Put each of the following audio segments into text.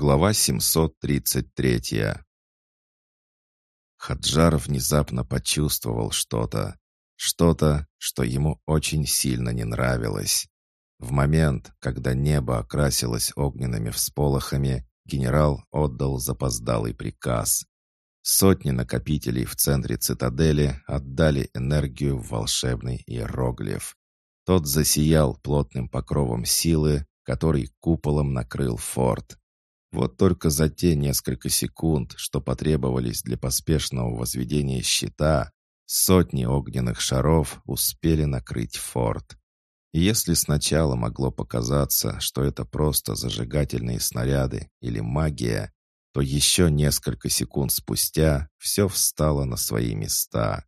Глава 733 Хаджар внезапно почувствовал что-то. Что-то, что ему очень сильно не нравилось. В момент, когда небо окрасилось огненными всполохами, генерал отдал запоздалый приказ. Сотни накопителей в центре цитадели отдали энергию в волшебный иероглиф. Тот засиял плотным покровом силы, который куполом накрыл форт. Вот только за те несколько секунд, что потребовались для поспешного возведения щита, сотни огненных шаров успели накрыть форт. И если сначала могло показаться, что это просто зажигательные снаряды или магия, то еще несколько секунд спустя все встало на свои места.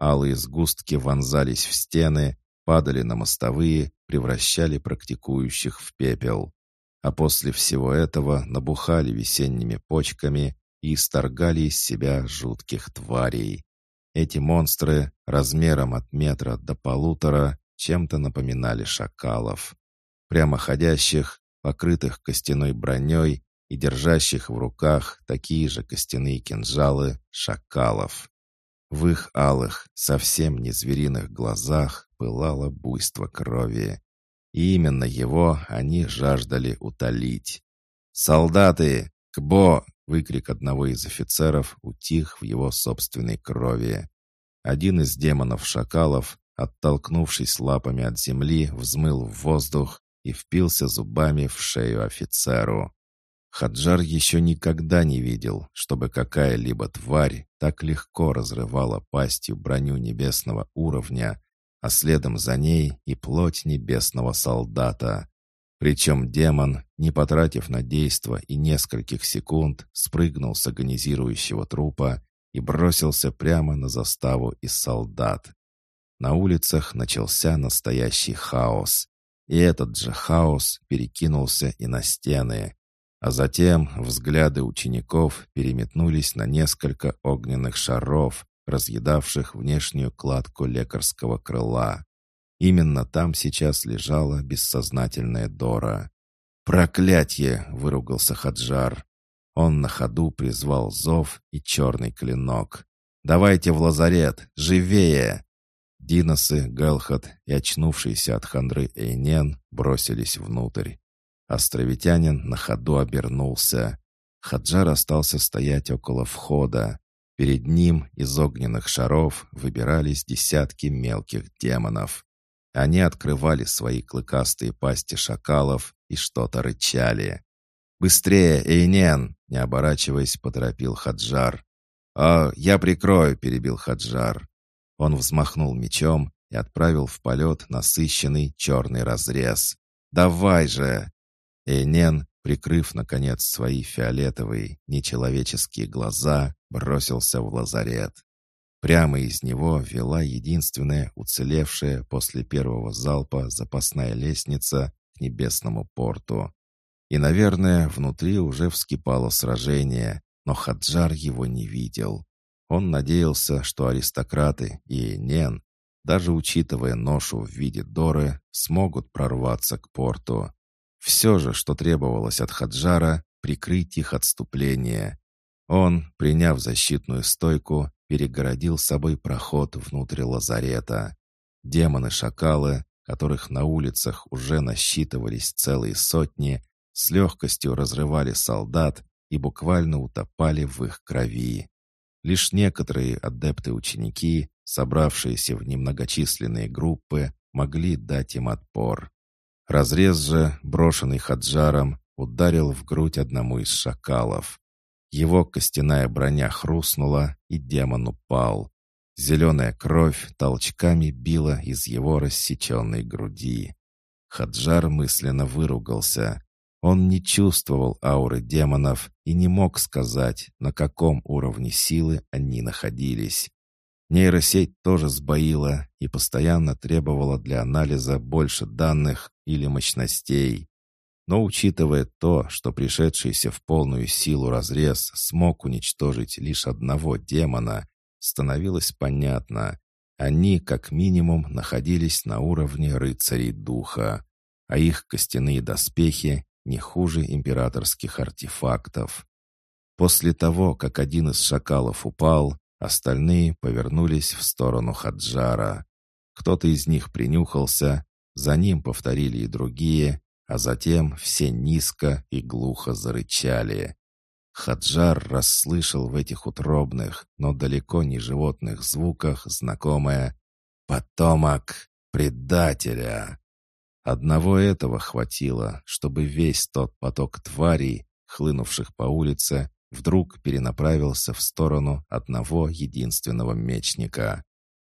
Алые сгустки вонзались в стены, падали на мостовые, превращали практикующих в пепел а после всего этого набухали весенними почками и исторгали из себя жутких тварей. Эти монстры размером от метра до полутора чем-то напоминали шакалов. Прямоходящих, покрытых костяной броней и держащих в руках такие же костяные кинжалы шакалов. В их алых, совсем не звериных глазах пылало буйство крови. И именно его они жаждали утолить. «Солдаты! Кбо!» — выкрик одного из офицеров утих в его собственной крови. Один из демонов-шакалов, оттолкнувшись лапами от земли, взмыл в воздух и впился зубами в шею офицеру. Хаджар еще никогда не видел, чтобы какая-либо тварь так легко разрывала пастью броню небесного уровня, а следом за ней и плоть небесного солдата. Причем демон, не потратив на действо и нескольких секунд, спрыгнул с агонизирующего трупа и бросился прямо на заставу из солдат. На улицах начался настоящий хаос. И этот же хаос перекинулся и на стены. А затем взгляды учеников переметнулись на несколько огненных шаров, разъедавших внешнюю кладку лекарского крыла. Именно там сейчас лежала бессознательная Дора. «Проклятье!» — выругался Хаджар. Он на ходу призвал зов и черный клинок. «Давайте в лазарет! Живее!» Диносы, Галхат и очнувшийся от хандры Эйнен бросились внутрь. Островитянин на ходу обернулся. Хаджар остался стоять около входа. Перед ним из огненных шаров выбирались десятки мелких демонов. Они открывали свои клыкастые пасти шакалов и что-то рычали. «Быстрее, Эйнен!» — не оборачиваясь, поторопил Хаджар. «А, я прикрою!» — перебил Хаджар. Он взмахнул мечом и отправил в полет насыщенный черный разрез. «Давай же!» Эйнен прикрыв, наконец, свои фиолетовые, нечеловеческие глаза, бросился в лазарет. Прямо из него вела единственная уцелевшая после первого залпа запасная лестница к небесному порту. И, наверное, внутри уже вскипало сражение, но Хаджар его не видел. Он надеялся, что аристократы и Нен, даже учитывая ношу в виде Доры, смогут прорваться к порту. Все же, что требовалось от Хаджара, прикрыть их отступление. Он, приняв защитную стойку, перегородил собой проход внутрь лазарета. Демоны-шакалы, которых на улицах уже насчитывались целые сотни, с легкостью разрывали солдат и буквально утопали в их крови. Лишь некоторые адепты-ученики, собравшиеся в немногочисленные группы, могли дать им отпор. Разрез же, брошенный Хаджаром, ударил в грудь одному из шакалов. Его костяная броня хрустнула, и демон упал. Зеленая кровь толчками била из его рассеченной груди. Хаджар мысленно выругался. Он не чувствовал ауры демонов и не мог сказать, на каком уровне силы они находились. Нейросеть тоже сбоила и постоянно требовала для анализа больше данных или мощностей. Но учитывая то, что пришедшийся в полную силу разрез смог уничтожить лишь одного демона, становилось понятно. Они, как минимум, находились на уровне рыцарей духа, а их костяные доспехи не хуже императорских артефактов. После того, как один из шакалов упал, остальные повернулись в сторону Хаджара. Кто-то из них принюхался, за ним повторили и другие, а затем все низко и глухо зарычали. Хаджар расслышал в этих утробных, но далеко не животных звуках знакомое «потомок предателя». Одного этого хватило, чтобы весь тот поток тварей, хлынувших по улице, вдруг перенаправился в сторону одного единственного мечника.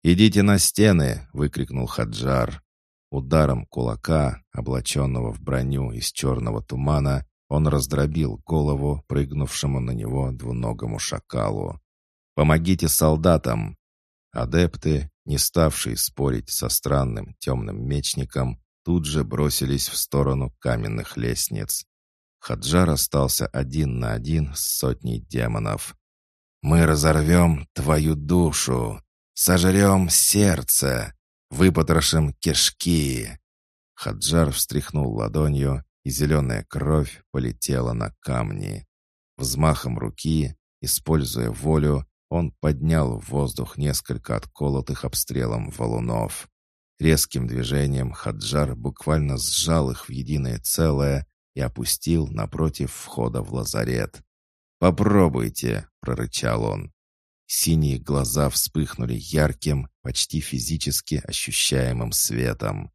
«Идите на стены!» — выкрикнул Хаджар. Ударом кулака, облаченного в броню из черного тумана, он раздробил голову прыгнувшему на него двуногому шакалу. «Помогите солдатам!» Адепты, не ставшие спорить со странным темным мечником, тут же бросились в сторону каменных лестниц. Хаджар остался один на один с сотней демонов. «Мы разорвем твою душу, сожрем сердце, выпотрошим кишки!» Хаджар встряхнул ладонью, и зеленая кровь полетела на камни. Взмахом руки, используя волю, он поднял в воздух несколько отколотых обстрелом валунов. Резким движением Хаджар буквально сжал их в единое целое и опустил напротив входа в лазарет. «Попробуйте!» — прорычал он. Синие глаза вспыхнули ярким, почти физически ощущаемым светом.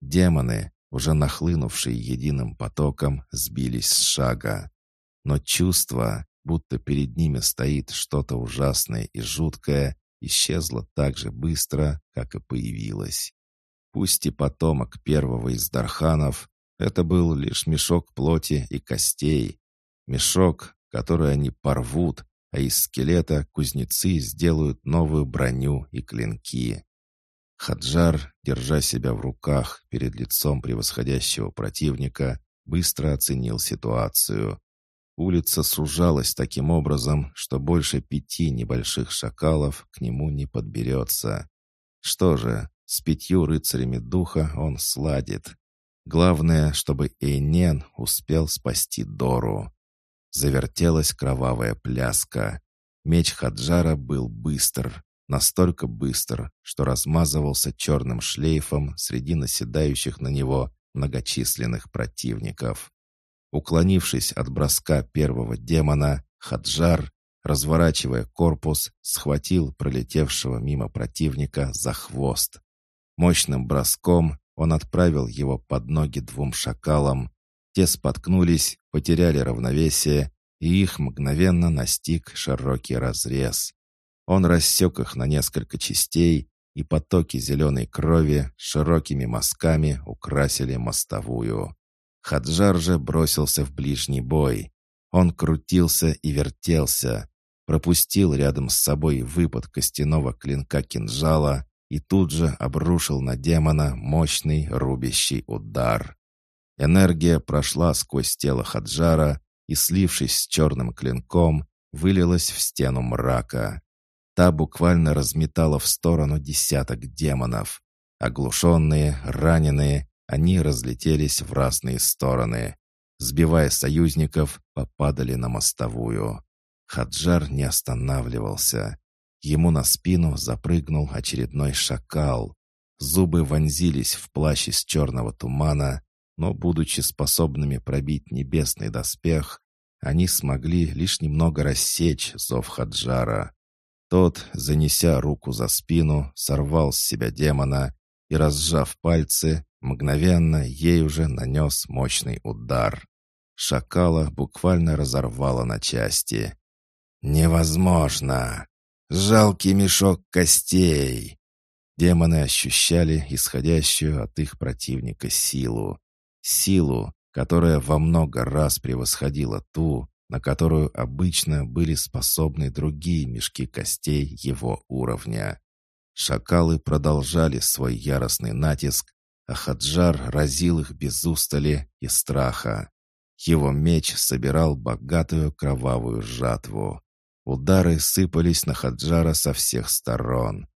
Демоны, уже нахлынувшие единым потоком, сбились с шага. Но чувство, будто перед ними стоит что-то ужасное и жуткое, исчезло так же быстро, как и появилось. Пусть и потомок первого из Дарханов, это был лишь мешок плоти и костей. Мешок, который они порвут, а из скелета кузнецы сделают новую броню и клинки. Хаджар, держа себя в руках перед лицом превосходящего противника, быстро оценил ситуацию. Улица сужалась таким образом, что больше пяти небольших шакалов к нему не подберется. Что же, с пятью рыцарями духа он сладит. Главное, чтобы Эйнен успел спасти Дору. Завертелась кровавая пляска. Меч Хаджара был быстр, Настолько быстро, что размазывался черным шлейфом среди наседающих на него многочисленных противников. Уклонившись от броска первого демона, Хаджар, разворачивая корпус, схватил пролетевшего мимо противника за хвост. Мощным броском он отправил его под ноги двум шакалам. Те споткнулись, потеряли равновесие, и их мгновенно настиг широкий разрез. Он рассек их на несколько частей, и потоки зеленой крови широкими мазками украсили мостовую. Хаджар же бросился в ближний бой. Он крутился и вертелся, пропустил рядом с собой выпад костяного клинка кинжала и тут же обрушил на демона мощный рубящий удар. Энергия прошла сквозь тело Хаджара и, слившись с черным клинком, вылилась в стену мрака. Та буквально разметала в сторону десяток демонов. Оглушенные, раненые, они разлетелись в разные стороны. Сбивая союзников, попадали на мостовую. Хаджар не останавливался. Ему на спину запрыгнул очередной шакал. Зубы вонзились в плащ из черного тумана, но, будучи способными пробить небесный доспех, они смогли лишь немного рассечь зов Хаджара. Тот, занеся руку за спину, сорвал с себя демона и, разжав пальцы, мгновенно ей уже нанес мощный удар. Шакала буквально разорвала на части. «Невозможно! Жалкий мешок костей!» Демоны ощущали исходящую от их противника силу. Силу, которая во много раз превосходила ту, на которую обычно были способны другие мешки костей его уровня. Шакалы продолжали свой яростный натиск, а Хаджар разил их без устали и страха. Его меч собирал богатую кровавую жатву. Удары сыпались на Хаджара со всех сторон.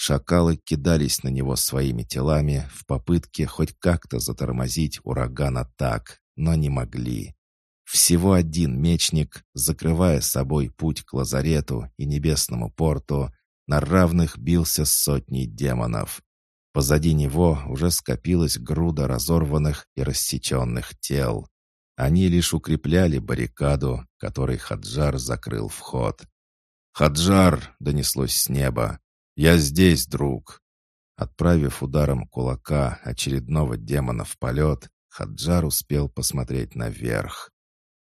Шакалы кидались на него своими телами в попытке хоть как-то затормозить ураган атак, но не могли. Всего один мечник, закрывая собой путь к лазарету и небесному порту, на равных бился с сотней демонов. Позади него уже скопилась груда разорванных и рассеченных тел. Они лишь укрепляли баррикаду, которой Хаджар закрыл вход. «Хаджар!» — донеслось с неба. «Я здесь, друг!» Отправив ударом кулака очередного демона в полет, Хаджар успел посмотреть наверх.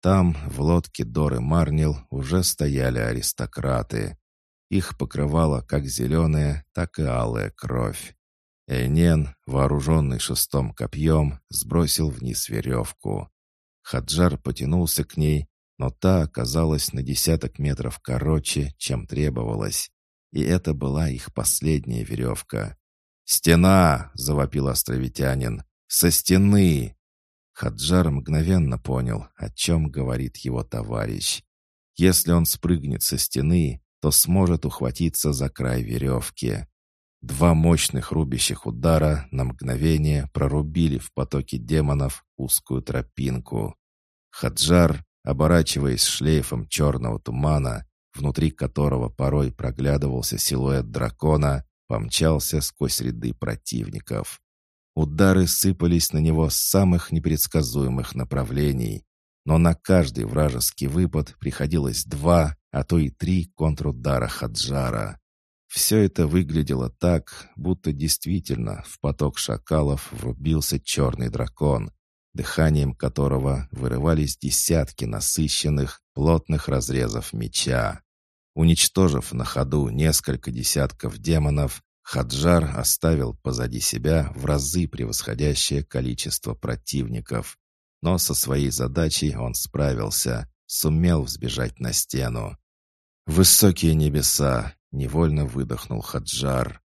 Там, в лодке Доры Марнил, уже стояли аристократы. Их покрывала как зеленая, так и алая кровь. Эйнен, вооруженный шестом копьем, сбросил вниз веревку. Хаджар потянулся к ней, но та оказалась на десяток метров короче, чем требовалось. И это была их последняя веревка. «Стена!» — завопил островитянин. «Со стены!» Хаджар мгновенно понял, о чем говорит его товарищ. Если он спрыгнет со стены, то сможет ухватиться за край веревки. Два мощных рубящих удара на мгновение прорубили в потоке демонов узкую тропинку. Хаджар, оборачиваясь шлейфом черного тумана, внутри которого порой проглядывался силуэт дракона, помчался сквозь ряды противников. Удары сыпались на него с самых непредсказуемых направлений, но на каждый вражеский выпад приходилось два, а то и три контрудара Хаджара. Все это выглядело так, будто действительно в поток шакалов врубился черный дракон, дыханием которого вырывались десятки насыщенных, плотных разрезов меча. Уничтожив на ходу несколько десятков демонов, Хаджар оставил позади себя в разы превосходящее количество противников. Но со своей задачей он справился, сумел взбежать на стену. «Высокие небеса!» — невольно выдохнул Хаджар.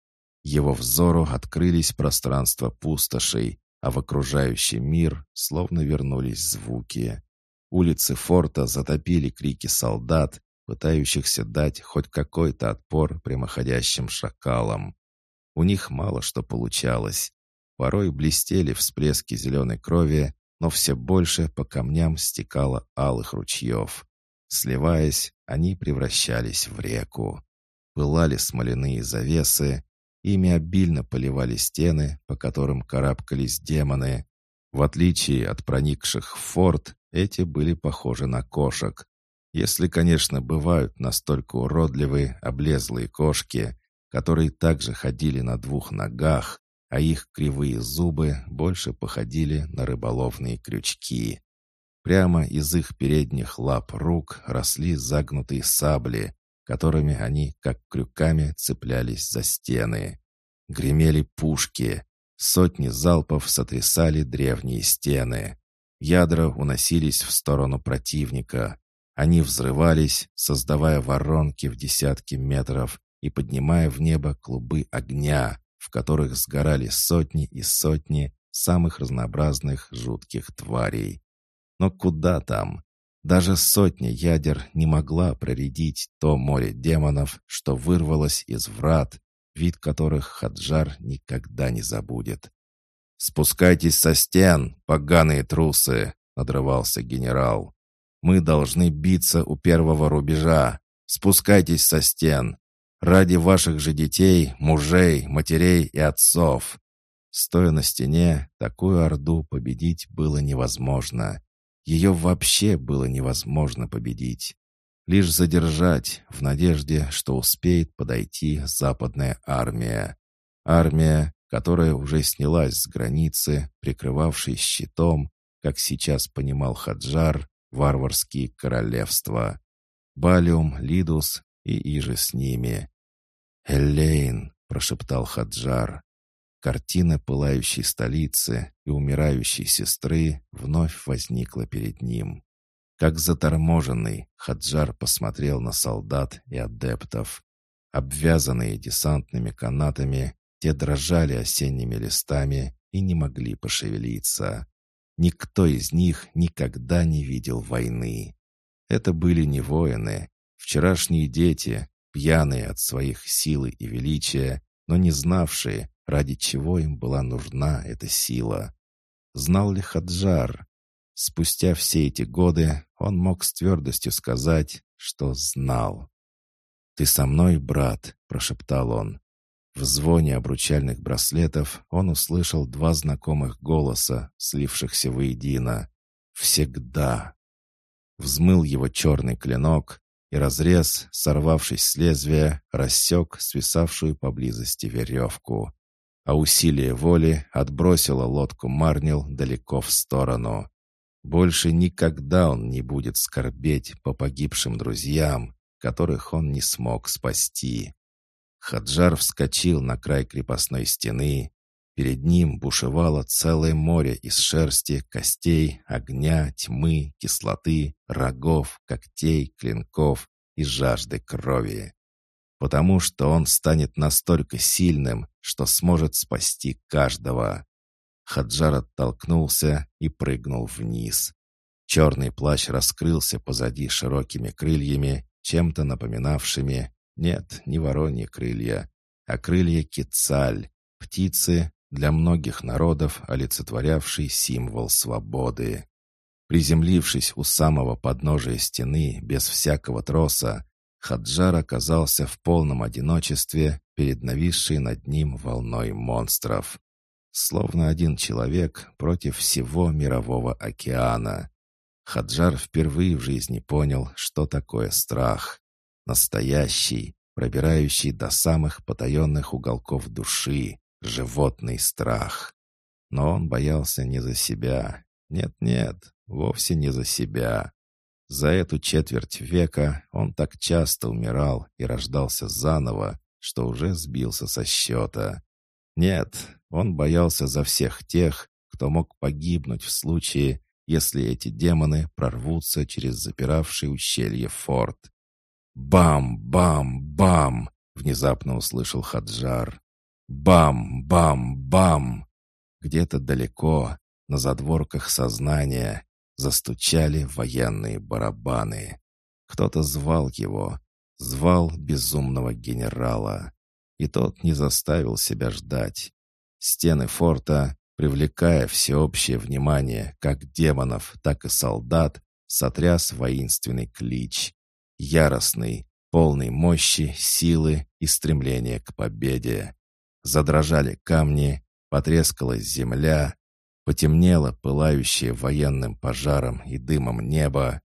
Его взору открылись пространства пустошей, а в окружающий мир словно вернулись звуки. Улицы форта затопили крики солдат, пытающихся дать хоть какой-то отпор прямоходящим шакалам. У них мало что получалось. Порой блестели всплески зеленой крови, но все больше по камням стекало алых ручьев. Сливаясь, они превращались в реку. Пылали смоляные завесы, ими обильно поливали стены, по которым карабкались демоны. В отличие от проникших в форт, эти были похожи на кошек, если, конечно, бывают настолько уродливые, облезлые кошки, которые также ходили на двух ногах, а их кривые зубы больше походили на рыболовные крючки. Прямо из их передних лап рук росли загнутые сабли, которыми они, как крюками, цеплялись за стены. Гремели пушки. Сотни залпов сотрясали древние стены. Ядра уносились в сторону противника. Они взрывались, создавая воронки в десятки метров и поднимая в небо клубы огня, в которых сгорали сотни и сотни самых разнообразных жутких тварей. Но куда там? Даже сотня ядер не могла проредить то море демонов, что вырвалось из врат, вид которых Хаджар никогда не забудет. «Спускайтесь со стен, поганые трусы!» — надрывался генерал. Мы должны биться у первого рубежа. Спускайтесь со стен. Ради ваших же детей, мужей, матерей и отцов. Стоя на стене, такую орду победить было невозможно. Ее вообще было невозможно победить. Лишь задержать, в надежде, что успеет подойти западная армия. Армия, которая уже снялась с границы, прикрывавшей щитом, как сейчас понимал Хаджар, варварские королевства. Балиум, Лидус и иже с ними. «Элейн!» — прошептал Хаджар. Картина пылающей столицы и умирающей сестры вновь возникла перед ним. Как заторможенный, Хаджар посмотрел на солдат и адептов. Обвязанные десантными канатами, те дрожали осенними листами и не могли пошевелиться. Никто из них никогда не видел войны. Это были не воины, вчерашние дети, пьяные от своих силы и величия, но не знавшие, ради чего им была нужна эта сила. Знал ли Хаджар? спустя все эти годы он мог с твердостью сказать, что знал. «Ты со мной, брат?» — прошептал он. В звоне обручальных браслетов он услышал два знакомых голоса, слившихся воедино. «Всегда!» Взмыл его черный клинок, и разрез, сорвавшись с лезвия, рассек свисавшую поблизости веревку. А усилие воли отбросило лодку Марнил далеко в сторону. Больше никогда он не будет скорбеть по погибшим друзьям, которых он не смог спасти. Хаджар вскочил на край крепостной стены. Перед ним бушевало целое море из шерсти, костей, огня, тьмы, кислоты, рогов, когтей, клинков и жажды крови. Потому что он станет настолько сильным, что сможет спасти каждого. Хаджар оттолкнулся и прыгнул вниз. Черный плащ раскрылся позади широкими крыльями, чем-то напоминавшими, нет, не вороньи крылья, а крылья кицаль, птицы, для многих народов олицетворявший символ свободы. Приземлившись у самого подножия стены без всякого троса, Хаджар оказался в полном одиночестве перед нависшей над ним волной монстров словно один человек против всего мирового океана. Хаджар впервые в жизни понял, что такое страх. Настоящий, пробирающий до самых потаенных уголков души, животный страх. Но он боялся не за себя. Нет-нет, вовсе не за себя. За эту четверть века он так часто умирал и рождался заново, что уже сбился со счета. Нет, он боялся за всех тех, кто мог погибнуть в случае, если эти демоны прорвутся через запиравший ущелье форт. «Бам-бам-бам!» — внезапно услышал Хаджар. «Бам-бам-бам!» Где-то далеко, на задворках сознания, застучали военные барабаны. Кто-то звал его, звал безумного генерала. И тот не заставил себя ждать. Стены форта, привлекая всеобщее внимание как демонов, так и солдат, сотряс воинственный клич. Яростный, полный мощи, силы и стремления к победе. Задрожали камни, потрескалась земля, потемнело пылающее военным пожаром и дымом небо.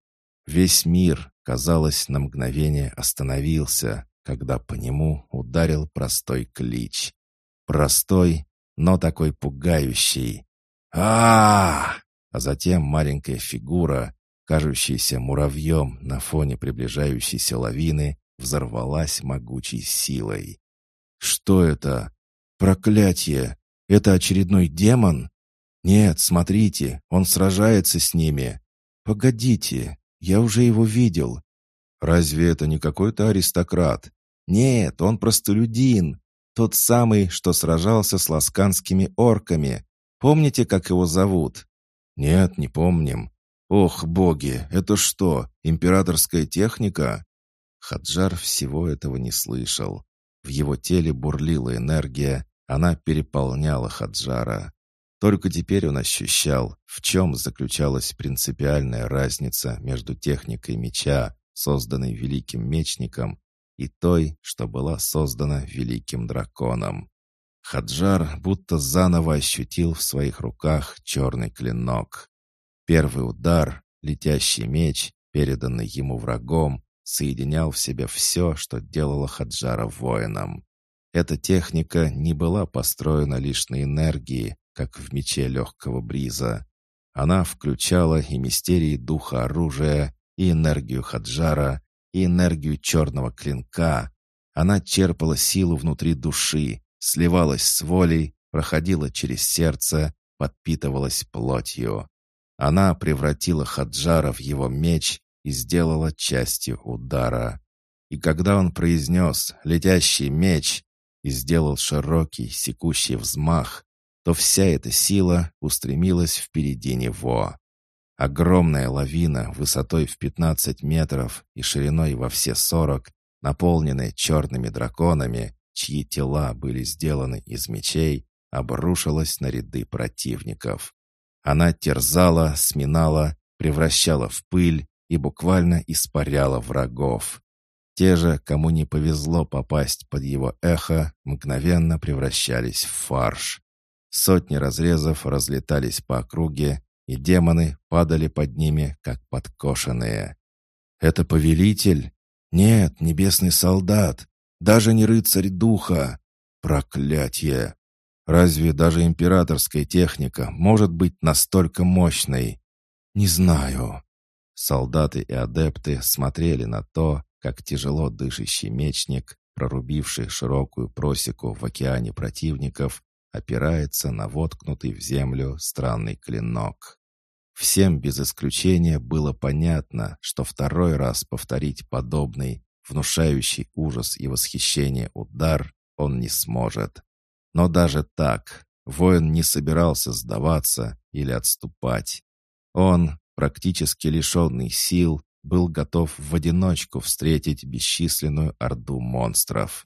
Весь мир, казалось, на мгновение остановился, когда по нему ударил простой клич. Простой, но такой пугающий. а А затем маленькая фигура, кажущаяся муравьем на фоне приближающейся лавины, взорвалась могучей силой. «Что это? Проклятие! Это очередной демон? Нет, смотрите, он сражается с ними. Погодите, я уже его видел. Разве это не какой-то аристократ? Нет, он простолюдин. Тот самый, что сражался с ласканскими орками. Помните, как его зовут?» «Нет, не помним». «Ох, боги, это что, императорская техника?» Хаджар всего этого не слышал. В его теле бурлила энергия, она переполняла Хаджара. Только теперь он ощущал, в чем заключалась принципиальная разница между техникой меча, созданной великим мечником, и той, что была создана великим драконом. Хаджар будто заново ощутил в своих руках черный клинок. Первый удар, летящий меч, переданный ему врагом, соединял в себе все, что делало Хаджара воином. Эта техника не была построена лишь на энергии, как в мече легкого бриза. Она включала и мистерии духа оружия, и энергию Хаджара, и энергию черного клинка. Она черпала силу внутри души, сливалась с волей, проходила через сердце, подпитывалась плотью. Она превратила Хаджара в его меч и сделала частью удара. И когда он произнес «летящий меч» и сделал широкий, секущий взмах, то вся эта сила устремилась впереди него. Огромная лавина высотой в 15 метров и шириной во все 40, наполненная черными драконами, чьи тела были сделаны из мечей, обрушилась на ряды противников. Она терзала, сминала, превращала в пыль и буквально испаряла врагов. Те же, кому не повезло попасть под его эхо, мгновенно превращались в фарш. Сотни разрезов разлетались по округе, и демоны падали под ними, как подкошенные. «Это повелитель? Нет, небесный солдат. Даже не рыцарь духа. Проклятье! Разве даже императорская техника может быть настолько мощной? Не знаю». Солдаты и адепты смотрели на то, как тяжело дышащий мечник, прорубивший широкую просеку в океане противников, опирается на воткнутый в землю странный клинок. Всем без исключения было понятно, что второй раз повторить подобный, внушающий ужас и восхищение удар он не сможет. Но даже так воин не собирался сдаваться или отступать. Он, практически лишенный сил, был готов в одиночку встретить бесчисленную орду монстров.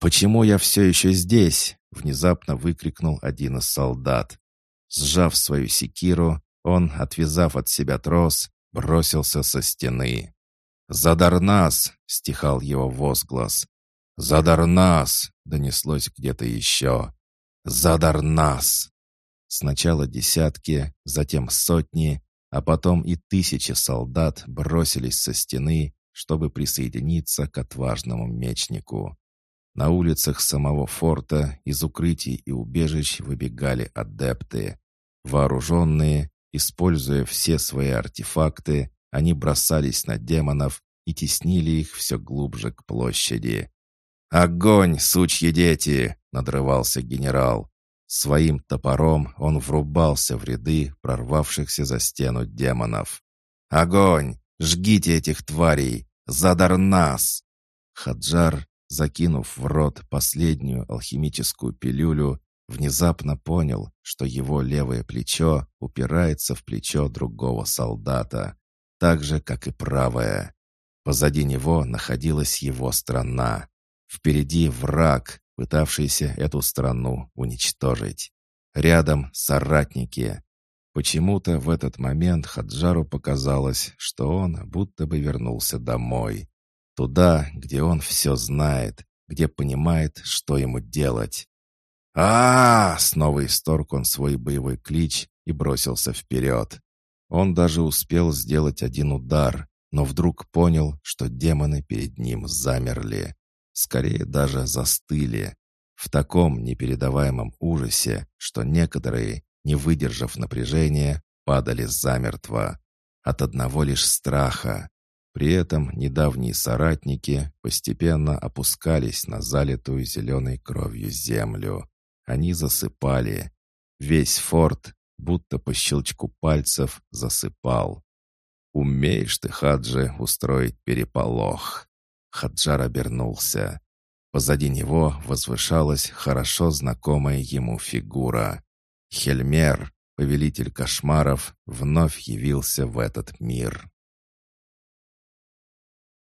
«Почему я все еще здесь?» — внезапно выкрикнул один из солдат. Сжав свою секиру, он, отвязав от себя трос, бросился со стены. «Задарнас!» — стихал его возглас. «Задарнас!» — донеслось где-то еще. «Задарнас!» Сначала десятки, затем сотни, а потом и тысячи солдат бросились со стены, чтобы присоединиться к отважному мечнику. На улицах самого форта из укрытий и убежищ выбегали адепты. Вооруженные, используя все свои артефакты, они бросались на демонов и теснили их все глубже к площади. «Огонь, сучьи дети!» — надрывался генерал. Своим топором он врубался в ряды прорвавшихся за стену демонов. «Огонь! Жгите этих тварей! Задар нас!» Хаджар, закинув в рот последнюю алхимическую пилюлю, внезапно понял, что его левое плечо упирается в плечо другого солдата, так же, как и правое. Позади него находилась его страна. Впереди враг, пытавшийся эту страну уничтожить. Рядом соратники. Почему-то в этот момент Хаджару показалось, что он будто бы вернулся домой. Туда, где он все знает, где понимает, что ему делать. а, -а, -а Снова исторг он свой боевой клич и бросился вперед. Он даже успел сделать один удар, но вдруг понял, что демоны перед ним замерли скорее даже застыли, в таком непередаваемом ужасе, что некоторые, не выдержав напряжения, падали замертво. От одного лишь страха. При этом недавние соратники постепенно опускались на залитую зеленой кровью землю. Они засыпали. Весь форт, будто по щелчку пальцев, засыпал. «Умеешь ты, Хаджи, устроить переполох!» Хаджар обернулся. Позади него возвышалась хорошо знакомая ему фигура. Хельмер, повелитель кошмаров, вновь явился в этот мир.